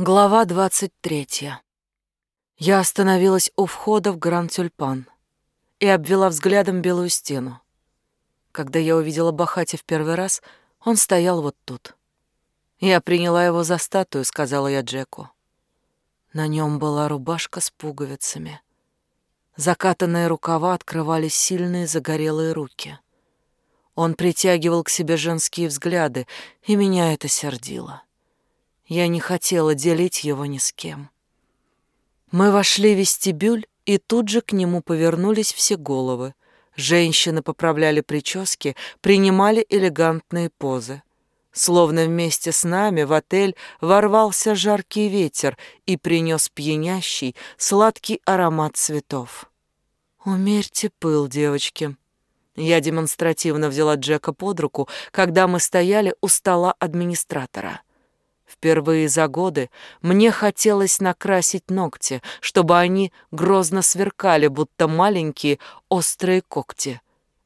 Глава двадцать третья. Я остановилась у входа в Гранд-Тюльпан и обвела взглядом белую стену. Когда я увидела Бахати в первый раз, он стоял вот тут. Я приняла его за статую, сказала я Джеку. На нем была рубашка с пуговицами. Закатанные рукава открывали сильные загорелые руки. Он притягивал к себе женские взгляды, и меня это сердило. Я не хотела делить его ни с кем. Мы вошли в вестибюль, и тут же к нему повернулись все головы. Женщины поправляли прически, принимали элегантные позы. Словно вместе с нами в отель ворвался жаркий ветер и принес пьянящий, сладкий аромат цветов. «Умерьте пыл, девочки». Я демонстративно взяла Джека под руку, когда мы стояли у стола администратора. Впервые за годы мне хотелось накрасить ногти, чтобы они грозно сверкали, будто маленькие острые когти.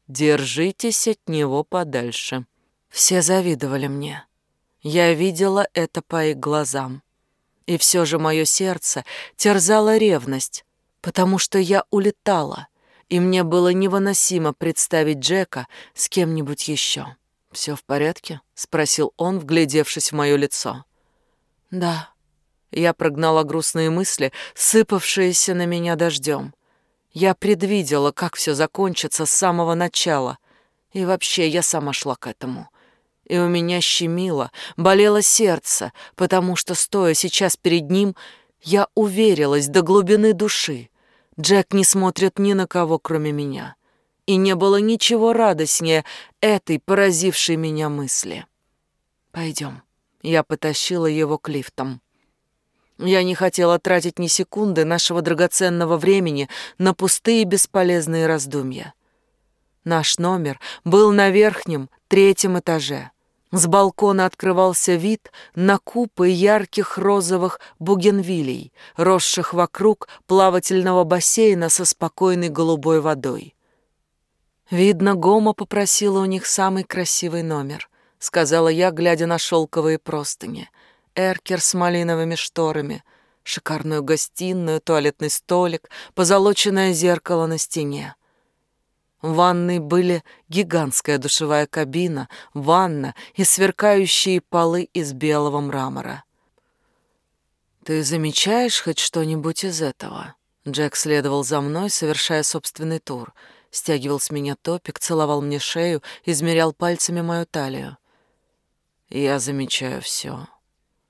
Держитесь от него подальше. Все завидовали мне. Я видела это по их глазам. И все же мое сердце терзало ревность, потому что я улетала, и мне было невыносимо представить Джека с кем-нибудь еще. «Все в порядке?» — спросил он, вглядевшись в мое лицо. Да, я прогнала грустные мысли, сыпавшиеся на меня дождем. Я предвидела, как все закончится с самого начала. И вообще я сама шла к этому. И у меня щемило, болело сердце, потому что, стоя сейчас перед ним, я уверилась до глубины души. Джек не смотрит ни на кого, кроме меня. И не было ничего радостнее этой поразившей меня мысли. Пойдем. Я потащила его к лифтам. Я не хотела тратить ни секунды нашего драгоценного времени на пустые бесполезные раздумья. Наш номер был на верхнем, третьем этаже. С балкона открывался вид на купы ярких розовых бугенвилей, росших вокруг плавательного бассейна со спокойной голубой водой. Видно, Гома попросила у них самый красивый номер сказала я, глядя на шелковые простыни, эркер с малиновыми шторами, шикарную гостиную, туалетный столик, позолоченное зеркало на стене. В ванной были гигантская душевая кабина, ванна и сверкающие полы из белого мрамора. «Ты замечаешь хоть что-нибудь из этого?» Джек следовал за мной, совершая собственный тур. Стягивал с меня топик, целовал мне шею, измерял пальцами мою талию. Я замечаю все.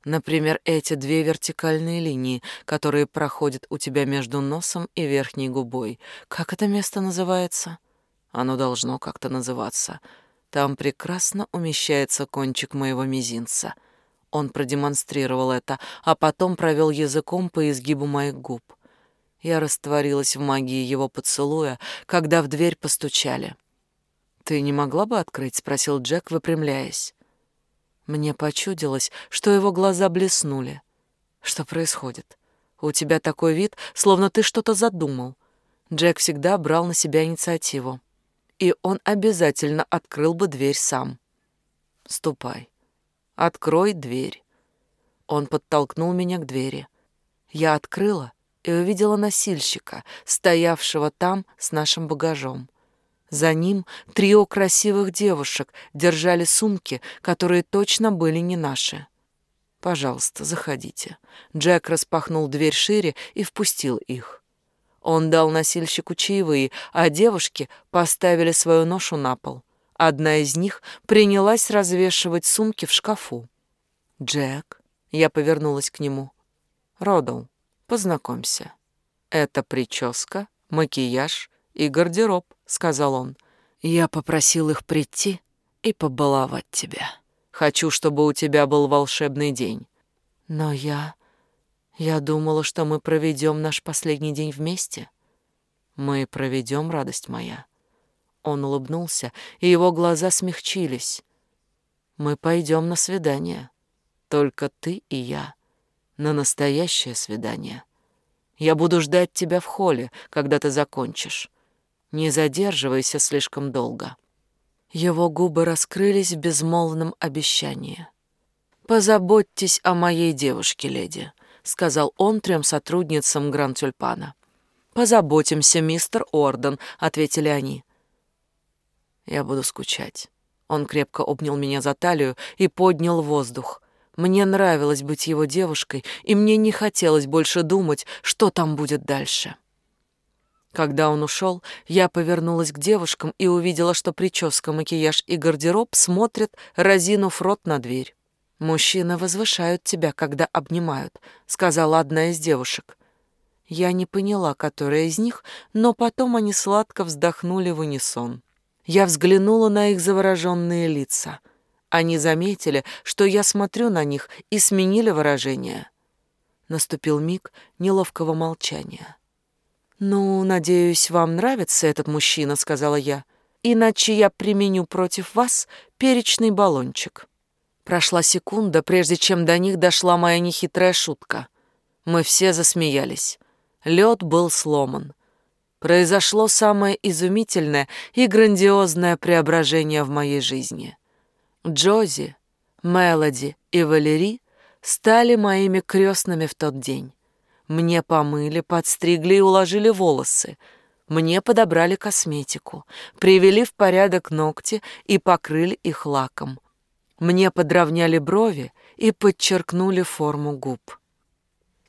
Например, эти две вертикальные линии, которые проходят у тебя между носом и верхней губой. Как это место называется? Оно должно как-то называться. Там прекрасно умещается кончик моего мизинца. Он продемонстрировал это, а потом провел языком по изгибу моих губ. Я растворилась в магии его поцелуя, когда в дверь постучали. «Ты не могла бы открыть?» — спросил Джек, выпрямляясь. Мне почудилось, что его глаза блеснули. Что происходит? У тебя такой вид, словно ты что-то задумал. Джек всегда брал на себя инициативу. И он обязательно открыл бы дверь сам. Ступай. Открой дверь. Он подтолкнул меня к двери. Я открыла и увидела носильщика, стоявшего там с нашим багажом. За ним трио красивых девушек держали сумки, которые точно были не наши. «Пожалуйста, заходите». Джек распахнул дверь шире и впустил их. Он дал носильщику чаевые, а девушки поставили свою ношу на пол. Одна из них принялась развешивать сумки в шкафу. «Джек», — я повернулась к нему, — «Родал, познакомься. Это прическа, макияж и гардероб», — сказал он. «Я попросил их прийти и побаловать тебя. Хочу, чтобы у тебя был волшебный день. Но я... Я думала, что мы проведем наш последний день вместе. Мы проведем, радость моя». Он улыбнулся, и его глаза смягчились. «Мы пойдем на свидание. Только ты и я. На настоящее свидание. Я буду ждать тебя в холле, когда ты закончишь. Не задерживайся слишком долго». Его губы раскрылись в безмолвном обещании. «Позаботьтесь о моей девушке, леди», — сказал он трем сотрудницам Гранд-Тюльпана. «Позаботимся, мистер Орден», — ответили они. «Я буду скучать». Он крепко обнял меня за талию и поднял воздух. Мне нравилось быть его девушкой, и мне не хотелось больше думать, что там будет дальше. Когда он ушел, я повернулась к девушкам и увидела, что прическа, макияж и гардероб смотрят, разинув рот на дверь. «Мужчины возвышают тебя, когда обнимают», — сказала одна из девушек. Я не поняла, которая из них, но потом они сладко вздохнули в унисон. Я взглянула на их завороженные лица. Они заметили, что я смотрю на них, и сменили выражение. Наступил миг неловкого молчания. «Ну, надеюсь, вам нравится этот мужчина», — сказала я. «Иначе я применю против вас перечный баллончик». Прошла секунда, прежде чем до них дошла моя нехитрая шутка. Мы все засмеялись. Лед был сломан. Произошло самое изумительное и грандиозное преображение в моей жизни. Джози, Мелоди и Валери стали моими крестными в тот день. Мне помыли, подстригли и уложили волосы. Мне подобрали косметику, привели в порядок ногти и покрыли их лаком. Мне подровняли брови и подчеркнули форму губ.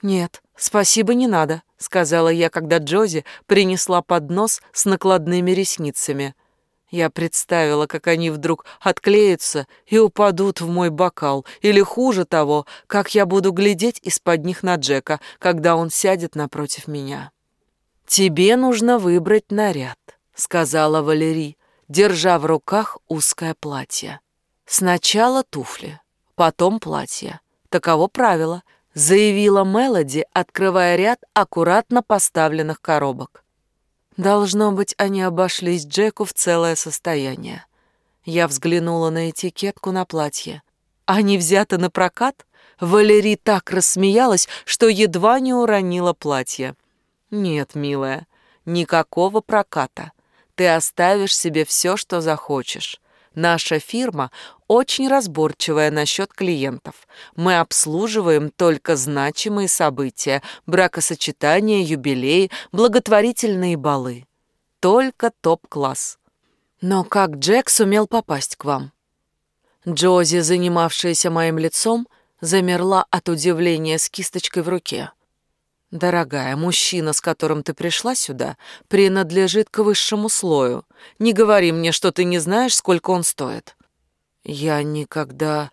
«Нет, спасибо, не надо», — сказала я, когда Джози принесла поднос с накладными ресницами. Я представила, как они вдруг отклеятся и упадут в мой бокал, или хуже того, как я буду глядеть из-под них на Джека, когда он сядет напротив меня. «Тебе нужно выбрать наряд», — сказала Валерий, держа в руках узкое платье. «Сначала туфли, потом платье. Таково правило», — заявила Мелоди, открывая ряд аккуратно поставленных коробок. Должно быть, они обошлись Джеку в целое состояние. Я взглянула на этикетку на платье. Они взяты на прокат? Валерий так рассмеялась, что едва не уронила платье. Нет, милая, никакого проката. Ты оставишь себе все, что захочешь. Наша фирма очень разборчивая насчет клиентов. Мы обслуживаем только значимые события, бракосочетания, юбилеи, благотворительные балы. Только топ-класс. Но как Джек сумел попасть к вам? Джози, занимавшаяся моим лицом, замерла от удивления с кисточкой в руке. «Дорогая, мужчина, с которым ты пришла сюда, принадлежит к высшему слою. Не говори мне, что ты не знаешь, сколько он стоит». «Я никогда...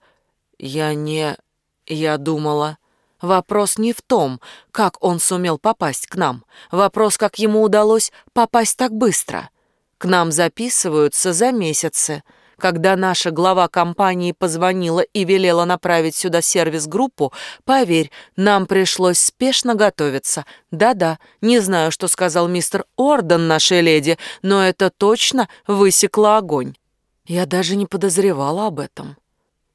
Я не... Я думала...» Вопрос не в том, как он сумел попасть к нам. Вопрос, как ему удалось попасть так быстро. К нам записываются за месяцы. Когда наша глава компании позвонила и велела направить сюда сервис-группу, поверь, нам пришлось спешно готовиться. Да-да, не знаю, что сказал мистер Орден нашей леди, но это точно высекло огонь. Я даже не подозревала об этом.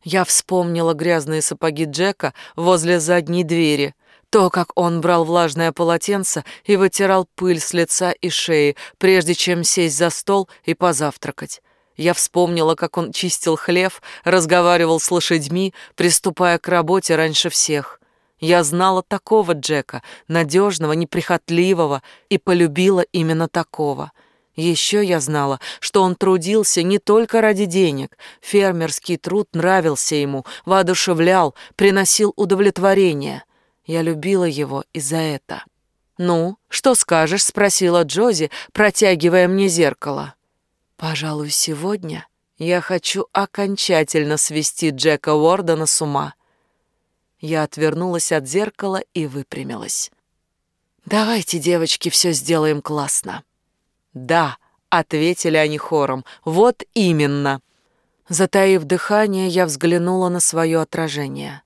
Я вспомнила грязные сапоги Джека возле задней двери, то, как он брал влажное полотенце и вытирал пыль с лица и шеи, прежде чем сесть за стол и позавтракать. Я вспомнила, как он чистил хлев, разговаривал с лошадьми, приступая к работе раньше всех. Я знала такого Джека, надежного, неприхотливого, и полюбила именно такого. Еще я знала, что он трудился не только ради денег. Фермерский труд нравился ему, воодушевлял, приносил удовлетворение. Я любила его и за это. «Ну, что скажешь?» — спросила Джози, протягивая мне зеркало. Пожалуй, сегодня я хочу окончательно свести Джека Уордена с ума. Я отвернулась от зеркала и выпрямилась. Давайте, девочки, все сделаем классно. Да, ответили они хором. Вот именно. Затаив дыхание, я взглянула на свое отражение.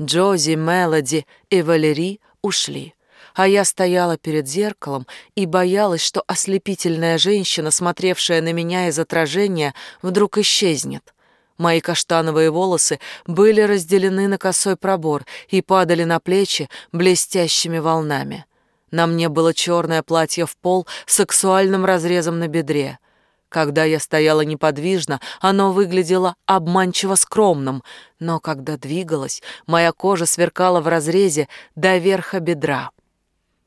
Джози, Мелоди и Валери ушли а я стояла перед зеркалом и боялась, что ослепительная женщина, смотревшая на меня из отражения, вдруг исчезнет. Мои каштановые волосы были разделены на косой пробор и падали на плечи блестящими волнами. На мне было черное платье в пол с сексуальным разрезом на бедре. Когда я стояла неподвижно, оно выглядело обманчиво скромным, но когда двигалась, моя кожа сверкала в разрезе до верха бедра.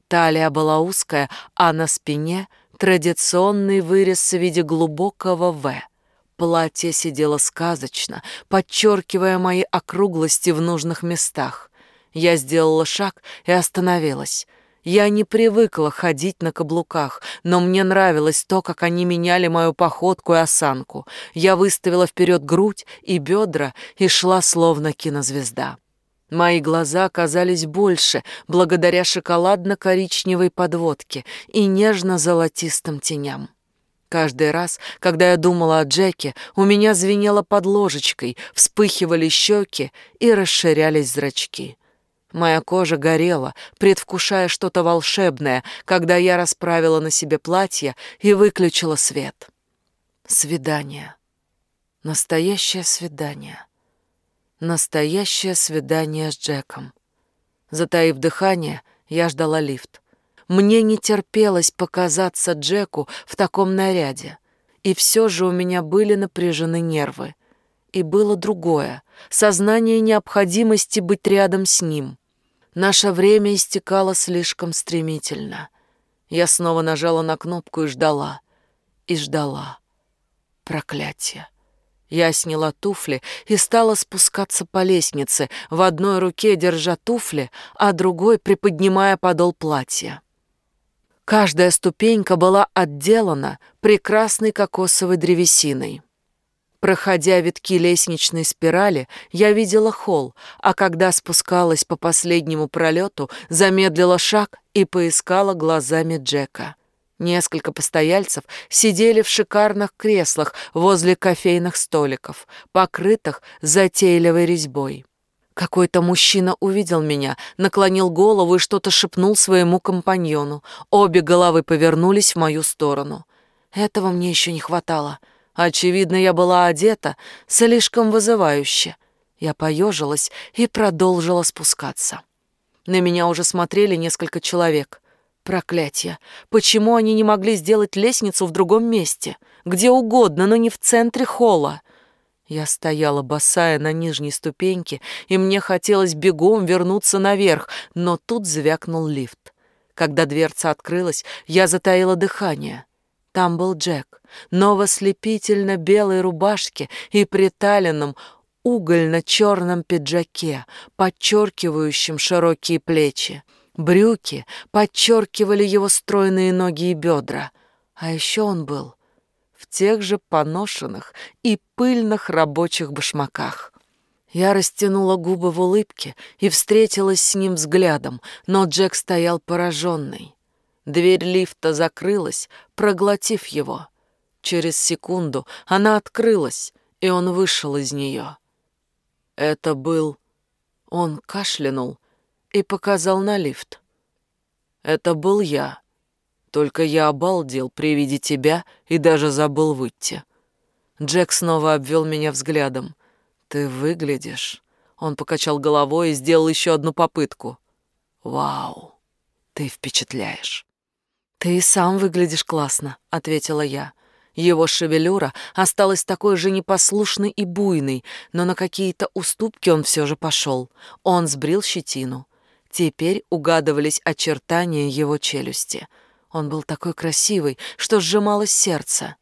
Талия была узкая, а на спине традиционный вырез в виде глубокого «В». Платье сидело сказочно, подчеркивая мои округлости в нужных местах. Я сделала шаг и остановилась — я не привыкла ходить на каблуках, но мне нравилось то, как они меняли мою походку и осанку. Я выставила вперед грудь и бедра и шла словно кинозвезда. Мои глаза оказались больше благодаря шоколадно-коричневой подводке и нежно-золотистым теням. Каждый раз, когда я думала о Джеке, у меня звенело под ложечкой, вспыхивали щеки и расширялись зрачки. Моя кожа горела, предвкушая что-то волшебное, когда я расправила на себе платье и выключила свет. Свидание. Настоящее свидание. Настоящее свидание с Джеком. Затаив дыхание, я ждала лифт. Мне не терпелось показаться Джеку в таком наряде. И все же у меня были напряжены нервы. И было другое — сознание необходимости быть рядом с ним — Наше время истекало слишком стремительно. Я снова нажала на кнопку и ждала. И ждала. Проклятие. Я сняла туфли и стала спускаться по лестнице, в одной руке держа туфли, а другой приподнимая подол платья. Каждая ступенька была отделана прекрасной кокосовой древесиной. Проходя витки лестничной спирали, я видела холл, а когда спускалась по последнему пролету, замедлила шаг и поискала глазами Джека. Несколько постояльцев сидели в шикарных креслах возле кофейных столиков, покрытых затейливой резьбой. Какой-то мужчина увидел меня, наклонил голову и что-то шепнул своему компаньону. Обе головы повернулись в мою сторону. Этого мне еще не хватало — Очевидно, я была одета слишком вызывающе. Я поежилась и продолжила спускаться. На меня уже смотрели несколько человек. Проклятье! Почему они не могли сделать лестницу в другом месте? Где угодно, но не в центре холла. Я стояла босая на нижней ступеньке, и мне хотелось бегом вернуться наверх, но тут звякнул лифт. Когда дверца открылась, я затаила дыхание. Там был Джек, но в ослепительно-белой рубашке и приталенном угольно-черном пиджаке, подчеркивающем широкие плечи. Брюки подчеркивали его стройные ноги и бедра. А еще он был в тех же поношенных и пыльных рабочих башмаках. Я растянула губы в улыбке и встретилась с ним взглядом, но Джек стоял пораженный. Дверь лифта закрылась, проглотив его. Через секунду она открылась, и он вышел из нее. Это был... Он кашлянул и показал на лифт. Это был я. Только я обалдел при виде тебя и даже забыл выйти. Джек снова обвел меня взглядом. «Ты выглядишь...» Он покачал головой и сделал еще одну попытку. «Вау, ты впечатляешь». «Ты и сам выглядишь классно», — ответила я. Его шевелюра осталась такой же непослушной и буйной, но на какие-то уступки он все же пошел. Он сбрил щетину. Теперь угадывались очертания его челюсти. Он был такой красивый, что сжималось сердце.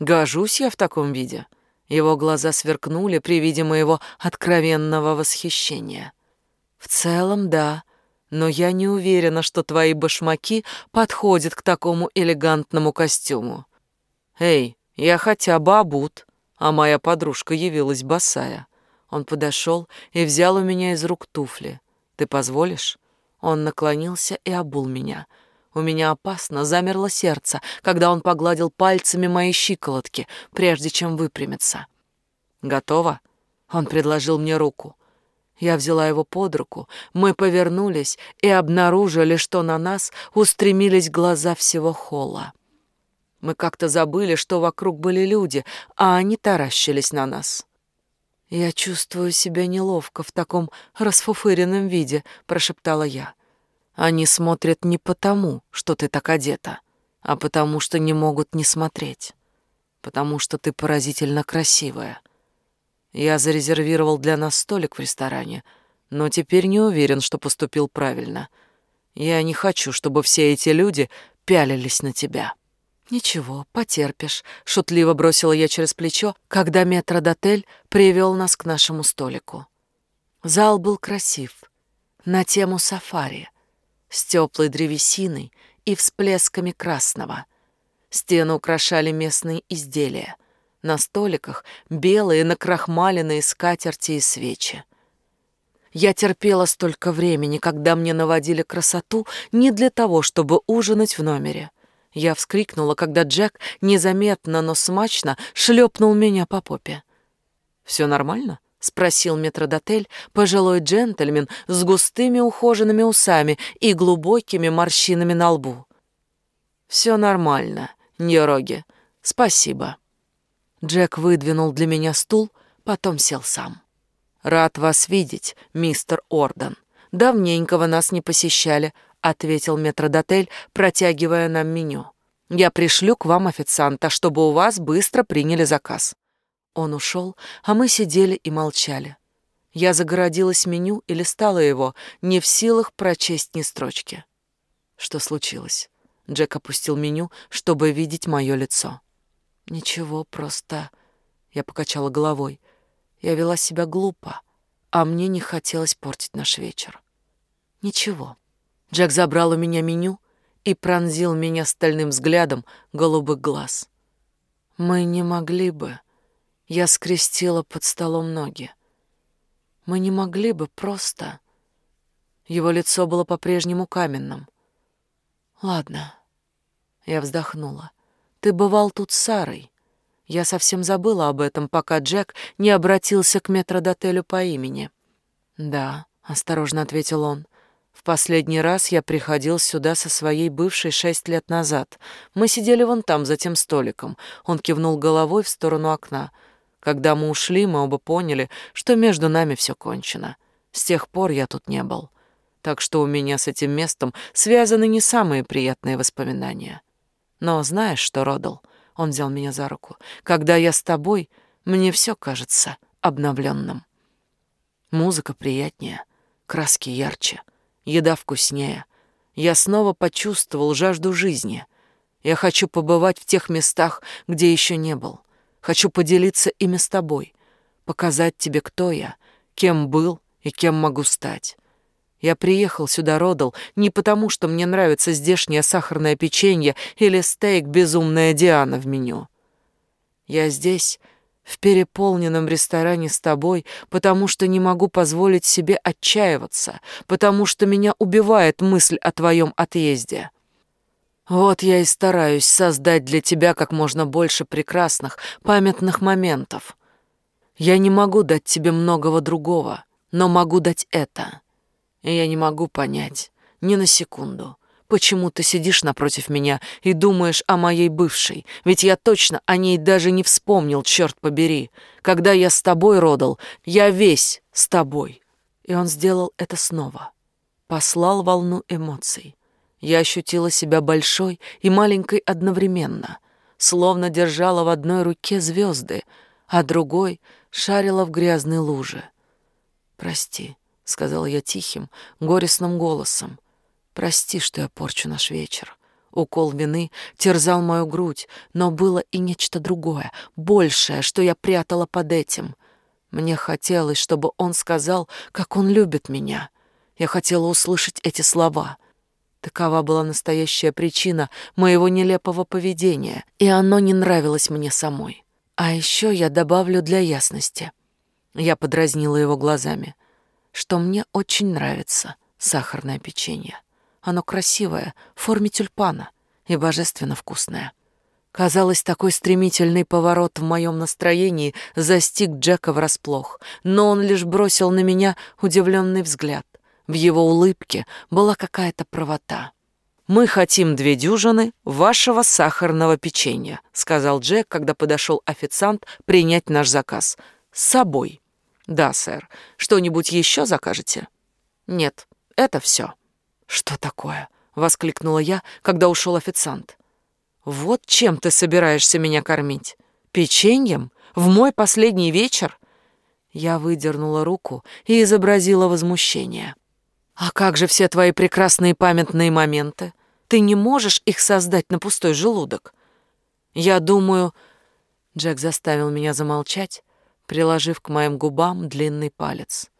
«Гожусь я в таком виде?» Его глаза сверкнули при виде моего откровенного восхищения. «В целом, да», но я не уверена, что твои башмаки подходят к такому элегантному костюму. Эй, я хотя бы обут, а моя подружка явилась босая. Он подошел и взял у меня из рук туфли. Ты позволишь? Он наклонился и обул меня. У меня опасно замерло сердце, когда он погладил пальцами мои щиколотки, прежде чем выпрямиться. Готово? Он предложил мне руку. Я взяла его под руку, мы повернулись и обнаружили, что на нас устремились глаза всего холла. Мы как-то забыли, что вокруг были люди, а они таращились на нас. «Я чувствую себя неловко в таком расфуфыренном виде», — прошептала я. «Они смотрят не потому, что ты так одета, а потому что не могут не смотреть». потому что ты поразительно красивая. Я зарезервировал для нас столик в ресторане, но теперь не уверен, что поступил правильно. Я не хочу, чтобы все эти люди пялились на тебя». «Ничего, потерпишь», — шутливо бросила я через плечо, когда метродотель привел нас к нашему столику. Зал был красив, на тему сафари, с теплой древесиной и всплесками красного. Стены украшали местные изделия. На столиках белые накрахмаленные скатерти и свечи. Я терпела столько времени, когда мне наводили красоту не для того, чтобы ужинать в номере. Я вскрикнула, когда Джек незаметно, но смачно шлепнул меня по попе. «Все нормально?» — спросил метродотель, пожилой джентльмен с густыми ухоженными усами и глубокими морщинами на лбу. «Все нормально, Ньороги. Спасибо». Джек выдвинул для меня стул, потом сел сам. «Рад вас видеть, мистер Орден. Давненько вы нас не посещали, ответил метродотель, протягивая нам меню. Я пришлю к вам официанта, чтобы у вас быстро приняли заказ. Он ушел, а мы сидели и молчали. Я загородилась меню и листала его, не в силах прочесть ни строчки. Что случилось? Джек опустил меню, чтобы видеть мое лицо. Ничего, просто... Я покачала головой. Я вела себя глупо, а мне не хотелось портить наш вечер. Ничего. Джек забрал у меня меню и пронзил меня стальным взглядом голубых глаз. Мы не могли бы... Я скрестила под столом ноги. Мы не могли бы просто... Его лицо было по-прежнему каменным. Ладно. Я вздохнула. Ты бывал тут с Сарой. Я совсем забыла об этом, пока Джек не обратился к метродотелю по имени. Да, осторожно ответил он. В последний раз я приходил сюда со своей бывшей шесть лет назад. Мы сидели вон там, за тем столиком. Он кивнул головой в сторону окна. Когда мы ушли, мы оба поняли, что между нами все кончено. С тех пор я тут не был. Так что у меня с этим местом связаны не самые приятные воспоминания. Но знаешь что, Родал? Он взял меня за руку. Когда я с тобой, мне все кажется обновленным. Музыка приятнее, краски ярче — еда вкуснее. Я снова почувствовал жажду жизни. Я хочу побывать в тех местах, где еще не был. Хочу поделиться ими с тобой, показать тебе, кто я, кем был и кем могу стать. Я приехал сюда, Родал, не потому, что мне нравится здешнее сахарное печенье или стейк «Безумная Диана» в меню. Я здесь в переполненном ресторане с тобой, потому что не могу позволить себе отчаиваться, потому что меня убивает мысль о твоем отъезде. Вот я и стараюсь создать для тебя как можно больше прекрасных, памятных моментов. Я не могу дать тебе многого другого, но могу дать это. И я не могу понять, ни на секунду, Почему ты сидишь напротив меня и думаешь о моей бывшей? Ведь я точно о ней даже не вспомнил, черт побери. Когда я с тобой родал, я весь с тобой. И он сделал это снова. Послал волну эмоций. Я ощутила себя большой и маленькой одновременно, словно держала в одной руке звезды, а другой шарила в грязной луже. «Прости», — сказала я тихим, горестным голосом, — Прости, что я порчу наш вечер. Укол вины терзал мою грудь, но было и нечто другое, большее, что я прятала под этим. Мне хотелось, чтобы он сказал, как он любит меня. Я хотела услышать эти слова. Такова была настоящая причина моего нелепого поведения, и оно не нравилось мне самой. А еще я добавлю для ясности. Я подразнила его глазами, что мне очень нравится сахарное печенье. Оно красивое, в форме тюльпана и божественно вкусное. Казалось, такой стремительный поворот в моем настроении застиг Джека врасплох, но он лишь бросил на меня удивленный взгляд. В его улыбке была какая-то правота. «Мы хотим две дюжины вашего сахарного печенья», сказал Джек, когда подошел официант принять наш заказ. «С собой». «Да, сэр. Что-нибудь еще закажете?» «Нет, это все». «Что такое?» — воскликнула я, когда ушел официант. «Вот чем ты собираешься меня кормить? Печеньем? В мой последний вечер? Я выдернула руку и изобразила возмущение. А как же все твои прекрасные памятные моменты? Ты не можешь их создать на пустой желудок. Я думаю... Джек заставил меня замолчать, приложив к моим губам длинный палец.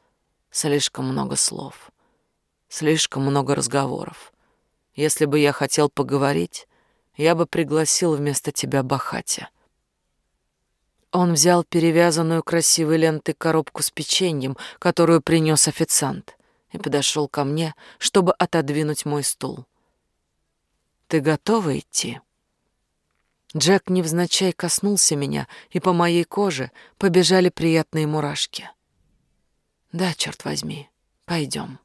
Слишком много слов. Слишком много разговоров. Если бы я хотел поговорить, я бы пригласил вместо тебя Бахати. Он взял перевязанную красивой лентой коробку с печеньем, которую принес официант, и подошел ко мне, чтобы отодвинуть мой стул. «Ты готова идти?» Джек невзначай коснулся меня, и по моей коже побежали приятные мурашки. «Да, черт возьми, пойдем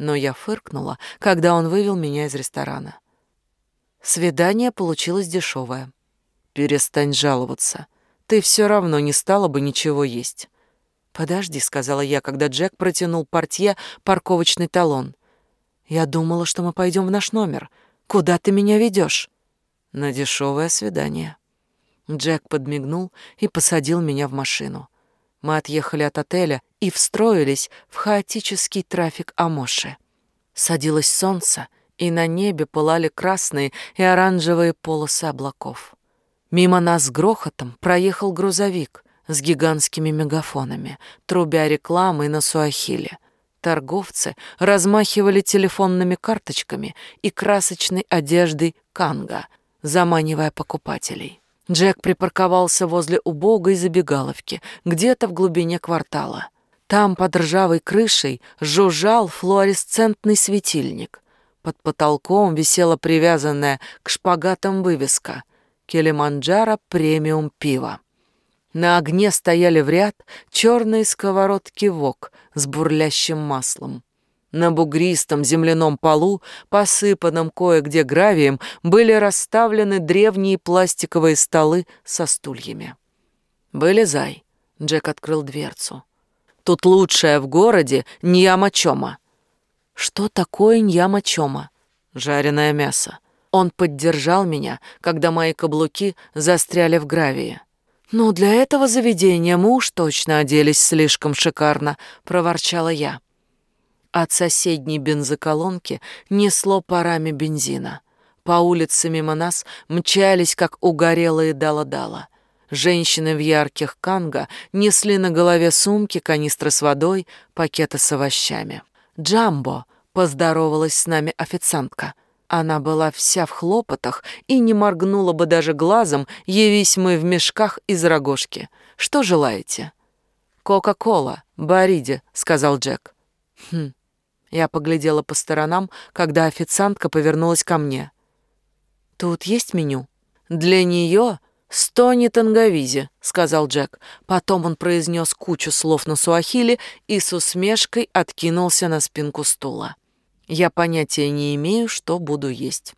но я фыркнула, когда он вывел меня из ресторана. Свидание получилось дешевое. «Перестань жаловаться. Ты все равно не стала бы ничего есть». «Подожди», — сказала я, когда Джек протянул портье парковочный талон. «Я думала, что мы пойдем в наш номер. Куда ты меня ведешь? «На дешевое свидание». Джек подмигнул и посадил меня в машину. Мы отъехали от отеля и встроились в хаотический трафик Амоши. Садилось солнце, и на небе пылали красные и оранжевые полосы облаков. Мимо нас грохотом проехал грузовик с гигантскими мегафонами, трубя рекламой на суахиле. Торговцы размахивали телефонными карточками и красочной одеждой канга, заманивая покупателей. Джек припарковался возле убогой забегаловки, где-то в глубине квартала. Там под ржавой крышей жужжал флуоресцентный светильник. Под потолком висела привязанная к шпагатам вывеска «Келиманджаро премиум пиво». На огне стояли в ряд черные сковородки вок с бурлящим маслом. На бугристом земляном полу, посыпанном кое-где гравием, были расставлены древние пластиковые столы со стульями. «Вылезай», — Джек открыл дверцу. «Тут лучшее в городе ньяма-чома». «Что такое ньяма-чома?» «Жареное мясо». Он поддержал меня, когда мои каблуки застряли в гравии. «Ну, для этого заведения мы уж точно оделись слишком шикарно», — проворчала я. От соседней бензоколонки несло парами бензина. По улице мимо нас мчались, как угорелые дала-дала. Женщины в ярких канго несли на голове сумки, канистры с водой, пакеты с овощами. «Джамбо!» — поздоровалась с нами официантка. Она была вся в хлопотах и не моргнула бы даже глазом, явись мы в мешках из рогожки. «Что желаете?» «Кока-кола, Бориди», — сказал Джек. «Хм, я поглядела по сторонам, когда официантка повернулась ко мне. «Тут есть меню?» «Для нее стони танговизи», — сказал Джек. Потом он произнес кучу слов на суахили и с усмешкой откинулся на спинку стула. «Я понятия не имею, что буду есть».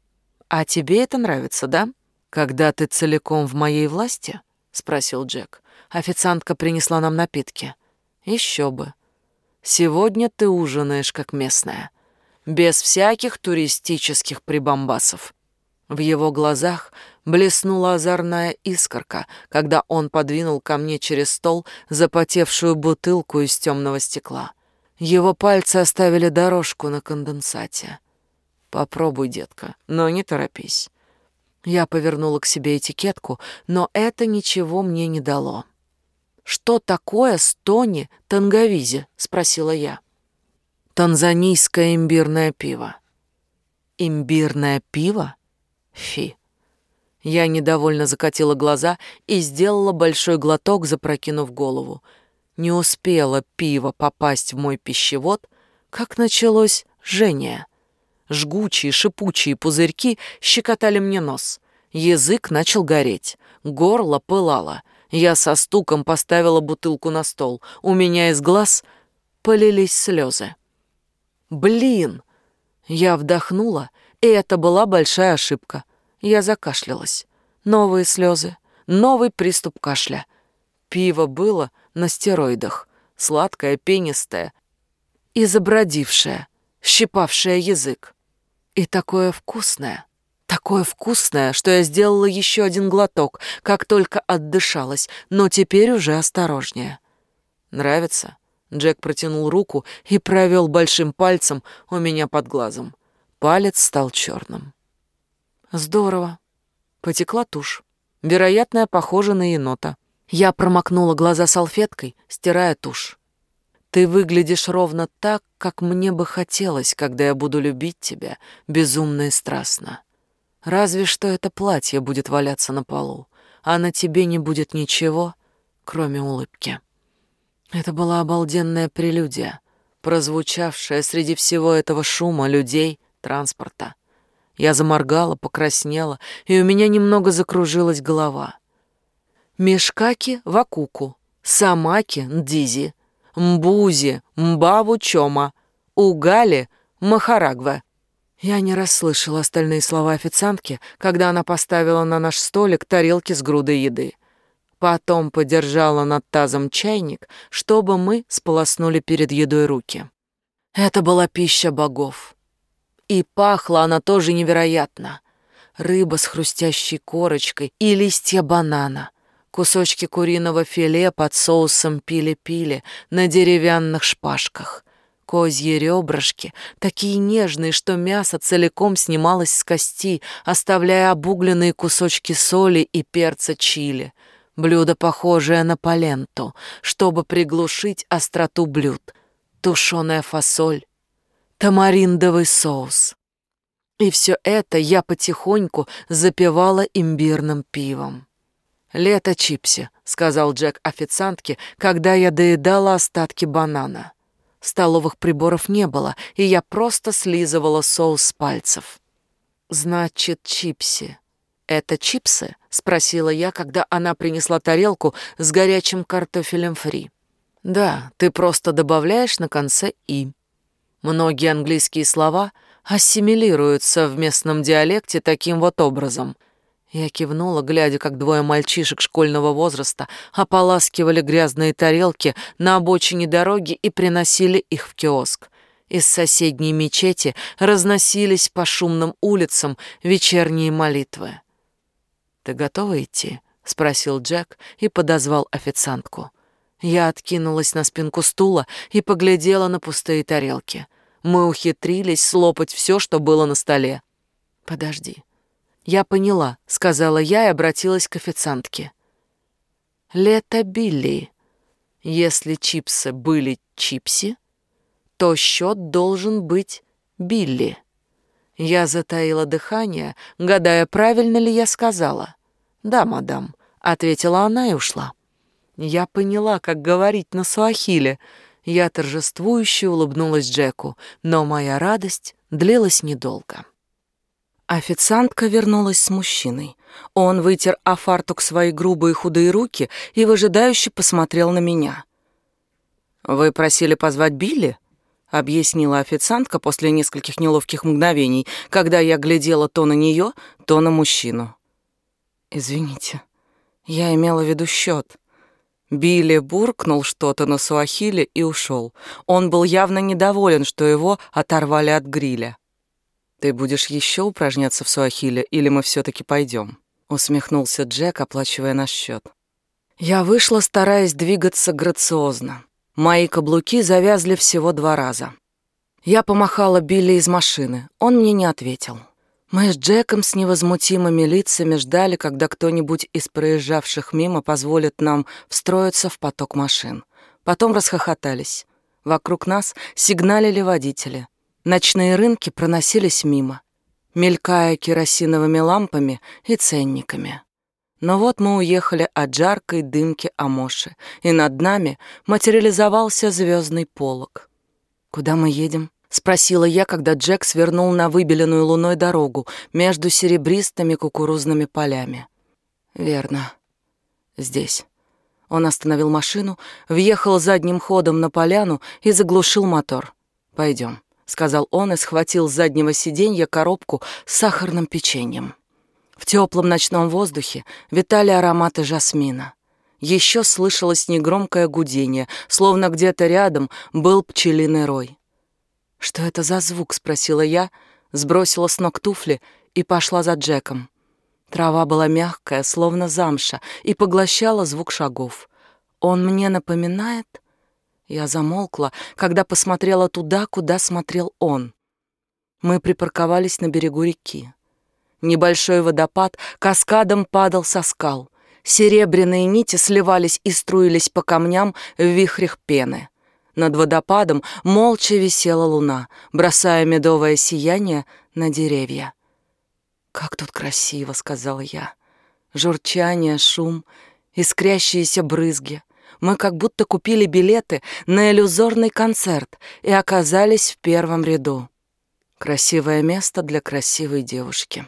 «А тебе это нравится, да?» «Когда ты целиком в моей власти?» — спросил Джек. Официантка принесла нам напитки. «Еще бы. Сегодня ты ужинаешь как местная, без всяких туристических прибамбасов». В его глазах блеснула озорная искорка, когда он подвинул ко мне через стол запотевшую бутылку из темного стекла. Его пальцы оставили дорожку на конденсате. «Попробуй, детка, но не торопись». Я повернула к себе этикетку, но это ничего мне не дало. «Что такое стони танговизи?» — спросила я. «Танзанийское имбирное пиво». «Имбирное пиво? Фи». Я недовольно закатила глаза и сделала большой глоток, запрокинув голову. Не успело пиво попасть в мой пищевод, как началось жжение. Жгучие, шипучие пузырьки щекотали мне нос. Язык начал гореть, горло пылало — я со стуком поставила бутылку на стол. У меня из глаз полились слезы. «Блин!» Я вдохнула, и это была большая ошибка. Я закашлялась. Новые слезы, новый приступ кашля. Пиво было на стероидах, сладкое, пенистое и забродившее, щипавшее язык. И такое вкусное, такое вкусное, что я сделала еще один глоток, как только отдышалась, но теперь уже осторожнее. Нравится? Джек протянул руку и провел большим пальцем у меня под глазом. Палец стал черным. Здорово. Потекла тушь. Вероятно, похожа на енота. Я промокнула глаза салфеткой, стирая тушь. Ты выглядишь ровно так, как мне бы хотелось, когда я буду любить тебя безумно и страстно. Разве что это платье будет валяться на полу, а на тебе не будет ничего, кроме улыбки. Это была обалденная прелюдия, прозвучавшая среди всего этого шума людей, транспорта. Я заморгала, покраснела, и у меня немного закружилась голова. Мешкаки вакуку, самаки ndизи, мбузи мбаву чома, угали махарагва. Я не расслышала остальные слова официантки, когда она поставила на наш столик тарелки с грудой еды. Потом подержала над тазом чайник, чтобы мы сполоснули перед едой руки. Это была пища богов. И пахла она тоже невероятно. Рыба с хрустящей корочкой и листья банана — кусочки куриного филе под соусом пили-пили на деревянных шпажках, козьи ребрышки, такие нежные, что мясо целиком снималось с кости, оставляя обугленные кусочки соли и перца чили, блюдо, похожее на поленту, чтобы приглушить остроту блюд, тушеная фасоль, тамариндовый соус. И все это я потихоньку запивала имбирным пивом. «Лето чипси», — сказал Джек официантке, когда я доедала остатки банана. Столовых приборов не было, и я просто слизывала соус с пальцев. «Значит, чипси. Это чипсы?» — спросила я, когда она принесла тарелку с горячим картофелем фри. «Да, ты просто добавляешь на конце «и». Многие английские слова ассимилируются в местном диалекте таким вот образом — я кивнула, глядя, как двое мальчишек школьного возраста ополаскивали грязные тарелки на обочине дороги и приносили их в киоск. Из соседней мечети разносились по шумным улицам вечерние молитвы. «Ты готова идти?» — спросил Джек и подозвал официантку. Я откинулась на спинку стула и поглядела на пустые тарелки. Мы ухитрились слопать все, что было на столе. «Подожди», «Я поняла», — сказала я и обратилась к официантке. «Лето Билли. Если чипсы были чипси, то счет должен быть Билли». Я затаила дыхание, гадая, правильно ли я сказала. «Да, мадам», — ответила она и ушла. Я поняла, как говорить на суахиле. Я торжествующе улыбнулась Джеку, но моя радость длилась недолго. Официантка вернулась с мужчиной. Он вытер о фартук свои грубые худые руки и выжидающе посмотрел на меня. «Вы просили позвать Билли?» — объяснила официантка после нескольких неловких мгновений, когда я глядела то на нее, то на мужчину. «Извините, я имела в виду счет. Билли буркнул что-то на суахиле и ушел. Он был явно недоволен, что его оторвали от гриля. «Ты будешь еще упражняться в суахиле, или мы все-таки пойдем?» Усмехнулся Джек, оплачивая наш счет. Я вышла, стараясь двигаться грациозно. Мои каблуки завязли всего два раза. Я помахала Билли из машины. Он мне не ответил. Мы с Джеком с невозмутимыми лицами ждали, когда кто-нибудь из проезжавших мимо позволит нам встроиться в поток машин. Потом расхохотались. Вокруг нас сигналили водители. Ночные рынки проносились мимо, мелькая керосиновыми лампами и ценниками. Но вот мы уехали от жаркой дымки Амоши, и над нами материализовался звездный полог. «Куда мы едем?» — спросила я, когда Джек свернул на выбеленную луной дорогу между серебристыми кукурузными полями. «Верно. Здесь». Он остановил машину, въехал задним ходом на поляну и заглушил мотор. «Пойдем» сказал он и схватил с заднего сиденья коробку с сахарным печеньем. В теплом ночном воздухе витали ароматы жасмина. Еще слышалось негромкое гудение, словно где-то рядом был пчелиный рой. «Что это за звук?» — спросила я, сбросила с ног туфли и пошла за Джеком. Трава была мягкая, словно замша, и поглощала звук шагов. Он мне напоминает... Я замолкла, когда посмотрела туда, куда смотрел он. Мы припарковались на берегу реки. Небольшой водопад каскадом падал со скал. Серебряные нити сливались и струились по камням в вихрях пены. Над водопадом молча висела луна, бросая медовое сияние на деревья. «Как тут красиво!» — сказала я. Журчание, шум, искрящиеся брызги. Мы как будто купили билеты на иллюзорный концерт и оказались в первом ряду. Красивое место для красивой девушки.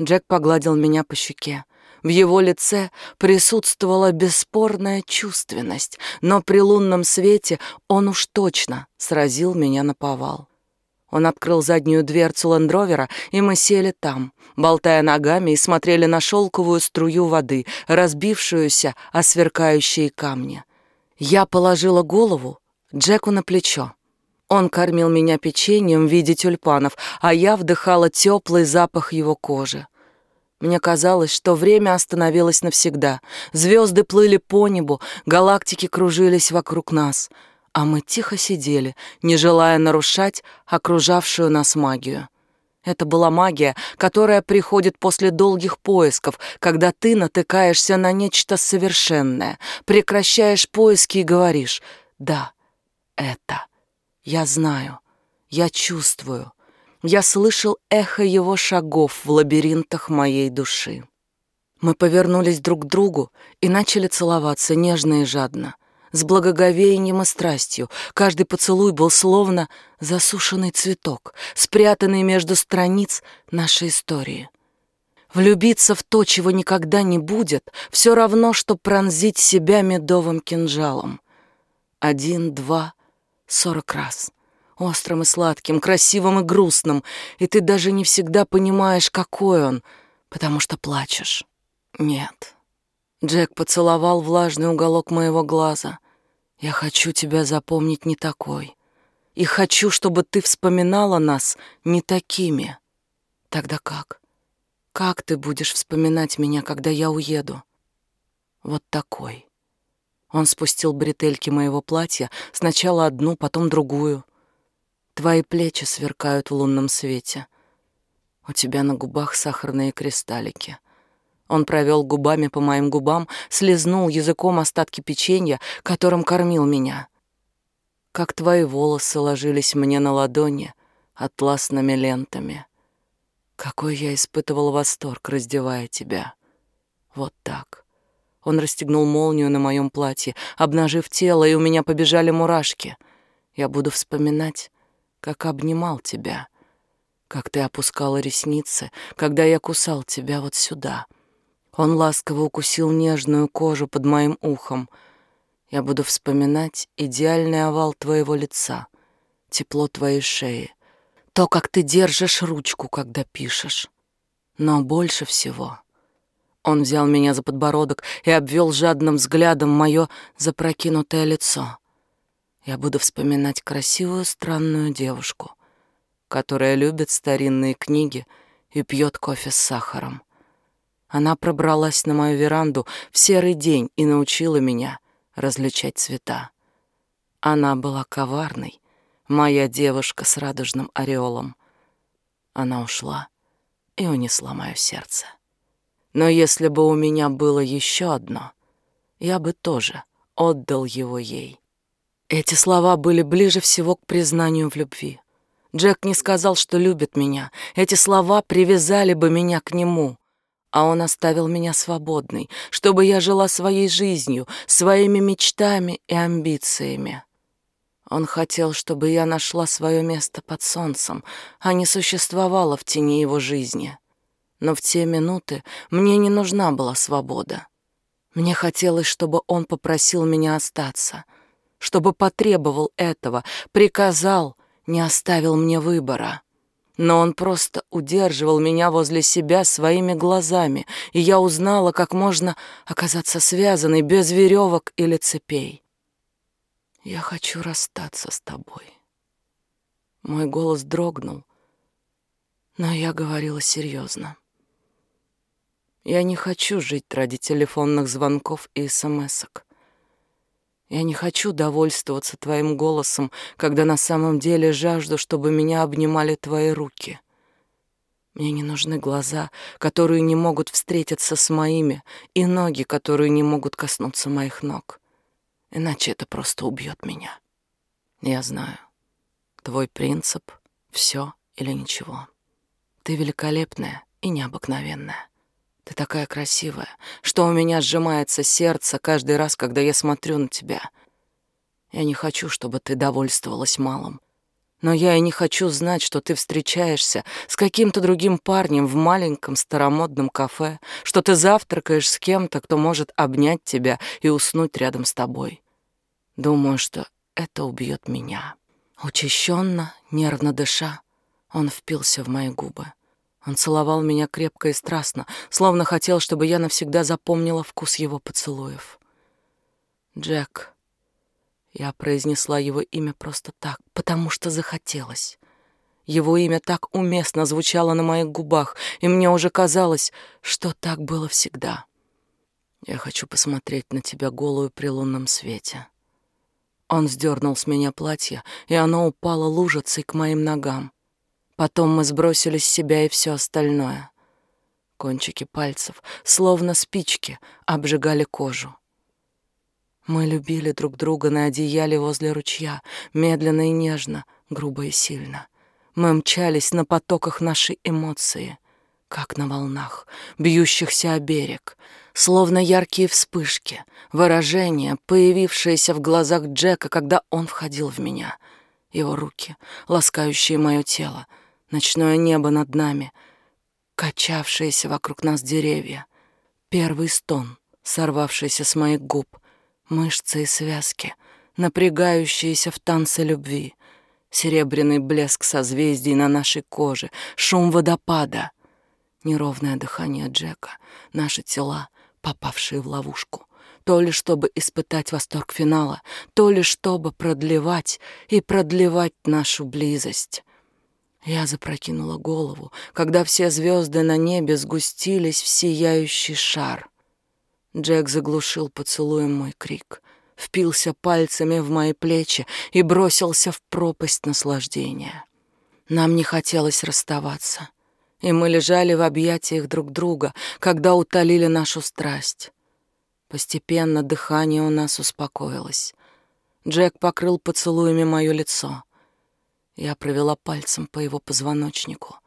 Джек погладил меня по щеке. В его лице присутствовала бесспорная чувственность, но при лунном свете он уж точно сразил меня на повал. Он открыл заднюю дверцу лендровера, и мы сели там, болтая ногами и смотрели на шелковую струю воды, разбившуюся о сверкающие камни. Я положила голову Джеку на плечо. Он кормил меня печеньем в виде тюльпанов, а я вдыхала теплый запах его кожи. Мне казалось, что время остановилось навсегда. Звезды плыли по небу, галактики кружились вокруг нас, а мы тихо сидели, не желая нарушать окружавшую нас магию. Это была магия, которая приходит после долгих поисков, когда ты натыкаешься на нечто совершенное, прекращаешь поиски и говоришь «Да, это, я знаю, я чувствую, я слышал эхо его шагов в лабиринтах моей души. Мы повернулись друг к другу и начали целоваться нежно и жадно, с благоговением и страстью. Каждый поцелуй был словно засушенный цветок, спрятанный между страниц нашей истории. Влюбиться в то, чего никогда не будет, все равно, что пронзить себя медовым кинжалом. Один, два, сорок раз — острым и сладким, красивым и грустным, и ты даже не всегда понимаешь, какой он, потому что плачешь. Нет. Джек поцеловал влажный уголок моего глаза. Я хочу тебя запомнить не такой. И хочу, чтобы ты вспоминала нас не такими. Тогда как? Как ты будешь вспоминать меня, когда я уеду? Вот такой. Он спустил бретельки моего платья, сначала одну, потом другую — Твои плечи сверкают в лунном свете. У тебя на губах сахарные кристаллики. Он провел губами по моим губам, слезнул языком остатки печенья, которым кормил меня. Как твои волосы ложились мне на ладони атласными лентами. Какой я испытывал восторг, раздевая тебя. Вот так. Он расстегнул молнию на моем платье, обнажив тело, и у меня побежали мурашки. Я буду вспоминать, как обнимал тебя, как ты опускала ресницы, когда я кусал тебя вот сюда. Он ласково укусил нежную кожу под моим ухом. Я буду вспоминать идеальный овал твоего лица, тепло твоей шеи, то, как ты держишь ручку, когда пишешь. Но больше всего он взял меня за подбородок и обвел жадным взглядом мое запрокинутое лицо. Я буду вспоминать красивую странную девушку, которая любит старинные книги и пьет кофе с сахаром. Она пробралась на мою веранду в серый день и научила меня различать цвета. Она была коварной, моя девушка с радужным ореолом. Она ушла и унесла мое сердце. Но если бы у меня было еще одно, я бы тоже отдал его ей. Эти слова были ближе всего к признанию в любви. Джек не сказал, что любит меня. Эти слова привязали бы меня к нему. А он оставил меня свободной, чтобы я жила своей жизнью, своими мечтами и амбициями. Он хотел, чтобы я нашла свое место под солнцем, а не существовала в тени его жизни. Но в те минуты мне не нужна была свобода. Мне хотелось, чтобы он попросил меня остаться — чтобы потребовал этого, приказал, не оставил мне выбора. Но он просто удерживал меня возле себя своими глазами, и я узнала, как можно оказаться связанной без веревок или цепей. «Я хочу расстаться с тобой». Мой голос дрогнул, Но я говорила серьезно. Я не хочу жить ради телефонных звонков и смс-ок. Я не хочу довольствоваться твоим голосом, когда на самом деле жажду, чтобы меня обнимали твои руки. Мне не нужны глаза, которые не могут встретиться с моими, и ноги, которые не могут коснуться моих ног. Иначе это просто убьет меня. Я знаю. Твой принцип — все или ничего. Ты великолепная и необыкновенная. Ты такая красивая, что у меня сжимается сердце каждый раз, когда я смотрю на тебя. Я не хочу, чтобы ты довольствовалась малым. Но я и не хочу знать, что ты встречаешься с каким-то другим парнем в маленьком старомодном кафе, что ты завтракаешь с кем-то, кто может обнять тебя и уснуть рядом с тобой. Думаю, что это убьет меня. Учащенно, нервно дыша, он впился в мои губы. Он целовал меня крепко и страстно, словно хотел, чтобы я навсегда запомнила вкус его поцелуев. «Джек». Я произнесла его имя просто так, потому что захотелось. Его имя так уместно звучало на моих губах, и мне уже казалось, что так было всегда. Я хочу посмотреть на тебя голую при лунном свете. Он сдернул с меня платье, и оно упало лужицей к моим ногам. Потом мы сбросили с себя и все остальное. Кончики пальцев, словно спички, обжигали кожу. Мы любили друг друга на одеяле возле ручья, медленно и нежно, грубо и сильно. Мы мчались на потоках нашей эмоции, как на волнах, бьющихся о берег, словно яркие вспышки, выражения, появившиеся в глазах Джека, когда он входил в меня. Его руки, ласкающие мое тело — ночное небо над нами, качавшиеся вокруг нас деревья, первый стон, сорвавшийся с моих губ, мышцы и связки, напрягающиеся в танце любви, серебряный блеск созвездий на нашей коже, шум водопада, неровное дыхание Джека, наши тела, попавшие в ловушку — то ли чтобы испытать восторг финала, то ли чтобы продлевать и продлевать нашу близость. Я запрокинула голову, когда все звезды на небе сгустились в сияющий шар. Джек заглушил поцелуем мой крик, впился пальцами в мои плечи и бросился в пропасть наслаждения. Нам не хотелось расставаться, и мы лежали в объятиях друг друга, когда утолили нашу страсть. Постепенно дыхание у нас успокоилось. Джек покрыл поцелуями мое лицо — я провела пальцем по его позвоночнику.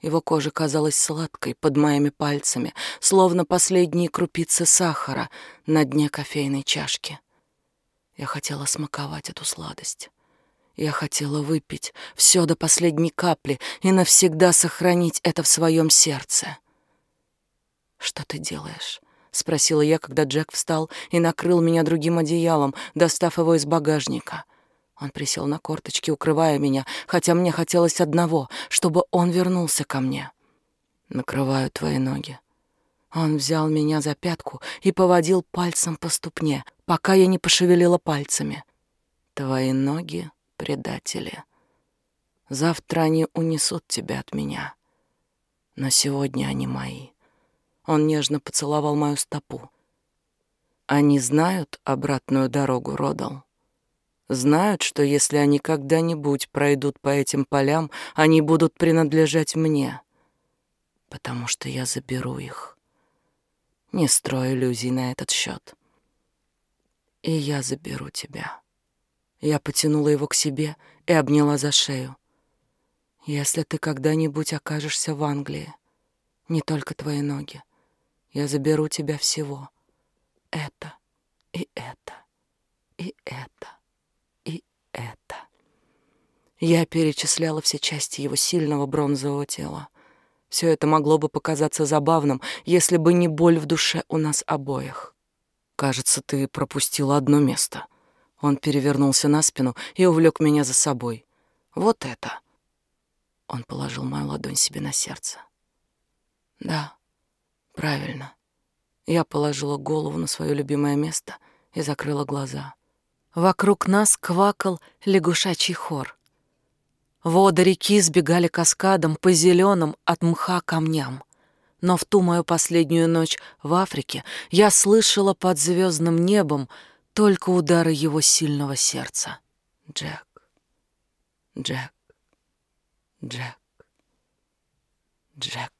Его кожа казалась сладкой под моими пальцами, словно последние крупицы сахара на дне кофейной чашки. Я хотела смаковать эту сладость. Я хотела выпить все до последней капли и навсегда сохранить это в своем сердце. «Что ты делаешь?» — спросила я, когда Джек встал и накрыл меня другим одеялом, достав его из багажника — он присел на корточки, укрывая меня, хотя мне хотелось одного, чтобы он вернулся ко мне. Накрываю твои ноги. Он взял меня за пятку и поводил пальцем по ступне, пока я не пошевелила пальцами. Твои ноги — предатели. Завтра они унесут тебя от меня. Но сегодня они мои. Он нежно поцеловал мою стопу. Они знают обратную дорогу, Родал. Знают, что если они когда-нибудь пройдут по этим полям, они будут принадлежать мне, потому что я заберу их. Не строй иллюзий на этот счет. И я заберу тебя. Я потянула его к себе и обняла за шею. Если ты когда-нибудь окажешься в Англии, не только твои ноги, я заберу тебя всего. Это и это и это это. Я перечисляла все части его сильного бронзового тела. Все это могло бы показаться забавным, если бы не боль в душе у нас обоих. «Кажется, ты пропустила одно место». Он перевернулся на спину и увлек меня за собой. «Вот это!» Он положил мою ладонь себе на сердце. «Да, правильно». Я положила голову на свое любимое место и закрыла глаза. Вокруг нас квакал лягушачий хор. Воды реки сбегали каскадом по зеленым от мха камням. Но в ту мою последнюю ночь в Африке я слышала под звездным небом только удары его сильного сердца. Джек, Джек, Джек, Джек.